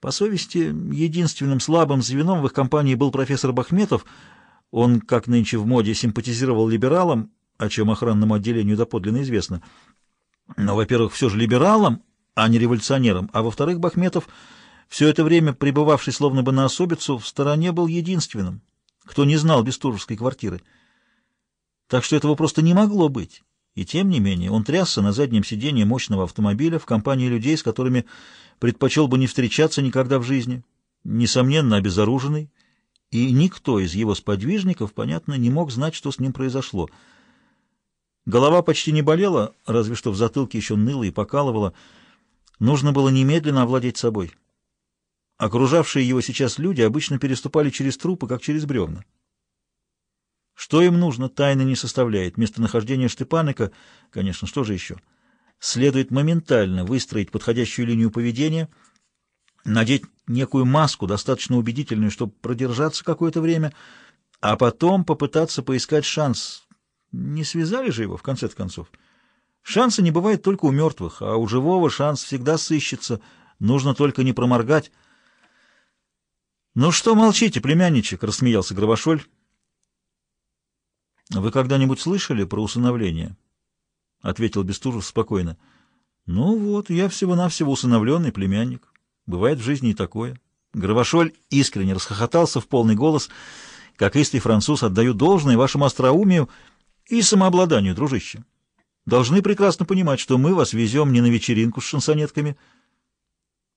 По совести, единственным слабым звеном в их компании был профессор Бахметов. Он, как нынче в моде, симпатизировал либералам, о чем охранному отделению доподлинно известно. Но, во-первых, все же либералам, а не революционерам, а во-вторых, Бахметов, все это время пребывавший словно бы на особицу, в стороне был единственным, кто не знал Бестужевской квартиры. Так что этого просто не могло быть. И тем не менее он трясся на заднем сиденье мощного автомобиля в компании людей, с которыми предпочел бы не встречаться никогда в жизни, несомненно обезоруженный, и никто из его сподвижников, понятно, не мог знать, что с ним произошло. Голова почти не болела, разве что в затылке еще ныло и покалывало. Нужно было немедленно овладеть собой. Окружавшие его сейчас люди обычно переступали через трупы, как через бревна. Что им нужно, тайны не составляет. Местонахождение Штепаника, конечно, что же еще? Следует моментально выстроить подходящую линию поведения, надеть некую маску, достаточно убедительную, чтобы продержаться какое-то время, а потом попытаться поискать шанс. Не связали же его, в конце концов? Шанса не бывает только у мертвых, а у живого шанс всегда сыщется, нужно только не проморгать. «Ну что молчите, племянничек?» — рассмеялся Гробошоль. «Вы когда-нибудь слышали про усыновление?» — ответил Бестужев спокойно. «Ну вот, я всего-навсего усыновленный племянник. Бывает в жизни и такое». Гравошоль искренне расхохотался в полный голос. «Как истый француз, отдаю должное вашему остроумию и самообладанию, дружище. Должны прекрасно понимать, что мы вас везем не на вечеринку с шансонетками.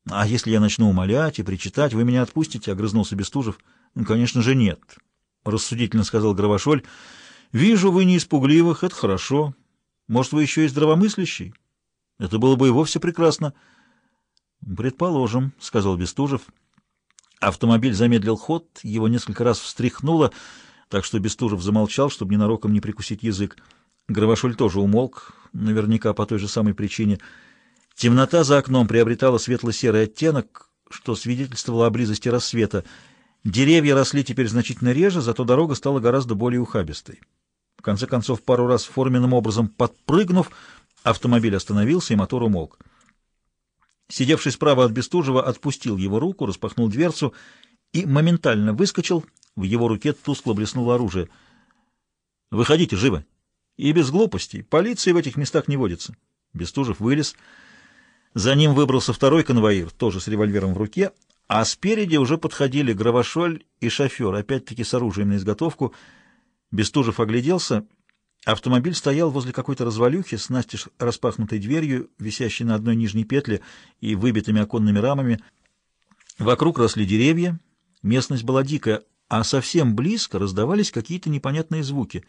А если я начну умолять и причитать, вы меня отпустите?» — огрызнулся Бестужев. «Ну, конечно же, нет», — рассудительно сказал Гравошоль. Вижу, вы не испугливых, это хорошо. Может, вы еще и здравомыслящий? Это было бы и вовсе прекрасно. Предположим, — сказал Бестужев. Автомобиль замедлил ход, его несколько раз встряхнуло, так что Бестужев замолчал, чтобы ненароком не прикусить язык. Гравошуль тоже умолк, наверняка по той же самой причине. Темнота за окном приобретала светло-серый оттенок, что свидетельствовало о близости рассвета. Деревья росли теперь значительно реже, зато дорога стала гораздо более ухабистой. В конце концов, пару раз форменным образом подпрыгнув, автомобиль остановился и мотор умолк. Сидевший справа от Бестужева отпустил его руку, распахнул дверцу и моментально выскочил. В его руке тускло блеснуло оружие. «Выходите, живо!» «И без глупостей. Полиции в этих местах не водится». Бестужев вылез. За ним выбрался второй конвоир, тоже с револьвером в руке, а спереди уже подходили Гравошоль и шофер, опять-таки с оружием на изготовку — Бестужев огляделся. Автомобиль стоял возле какой-то развалюхи с настежь распахнутой дверью, висящей на одной нижней петле и выбитыми оконными рамами. Вокруг росли деревья, местность была дикая, а совсем близко раздавались какие-то непонятные звуки.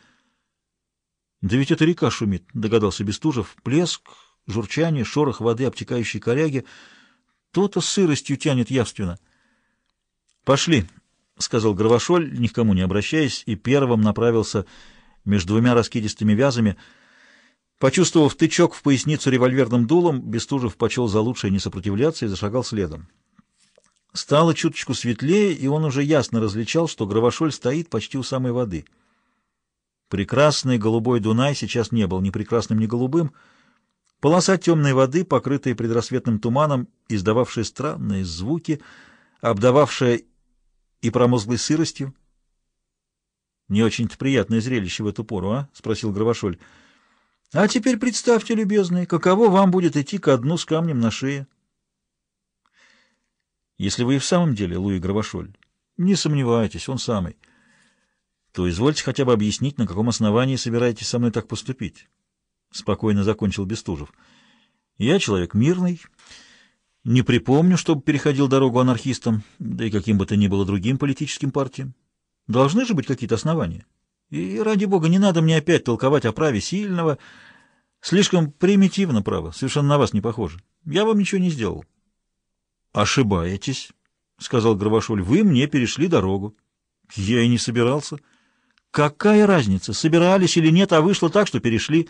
«Да ведь это река шумит», — догадался Бестужев. «Плеск, журчание, шорох воды, обтекающей коряги. То-то сыростью тянет явственно». «Пошли», — сказал Гравошоль, ни к кому не обращаясь, и первым направился между двумя раскидистыми вязами. Почувствовав тычок в поясницу револьверным дулом, Бестужев почел за лучшее не сопротивляться и зашагал следом. Стало чуточку светлее, и он уже ясно различал, что Гравошоль стоит почти у самой воды. Прекрасный голубой Дунай сейчас не был ни прекрасным, ни голубым. Полоса темной воды, покрытая предрассветным туманом, издававшая странные звуки, обдававшая и промозглой сыростью. — Не очень-то приятное зрелище в эту пору, а? — спросил Гравошоль. — А теперь представьте, любезный, каково вам будет идти ко дну с камнем на шее. — Если вы и в самом деле, Луи Гравошоль, не сомневайтесь, он самый, то извольте хотя бы объяснить, на каком основании собираетесь со мной так поступить. Спокойно закончил Бестужев. — Я человек мирный, — не припомню, чтобы переходил дорогу анархистам, да и каким бы то ни было другим политическим партиям. Должны же быть какие-то основания. И, ради бога, не надо мне опять толковать о праве сильного. Слишком примитивно право, совершенно на вас не похоже. Я вам ничего не сделал. — Ошибаетесь, — сказал Гравошуль. — Вы мне перешли дорогу. — Я и не собирался. — Какая разница, собирались или нет, а вышло так, что перешли.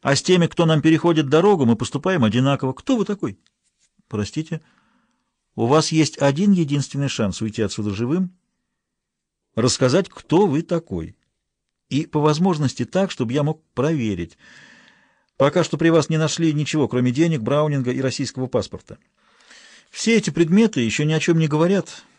А с теми, кто нам переходит дорогу, мы поступаем одинаково. Кто вы такой? — Простите? У вас есть один единственный шанс уйти отсюда живым, рассказать, кто вы такой. И по возможности так, чтобы я мог проверить. Пока что при вас не нашли ничего, кроме денег, браунинга и российского паспорта. Все эти предметы еще ни о чем не говорят,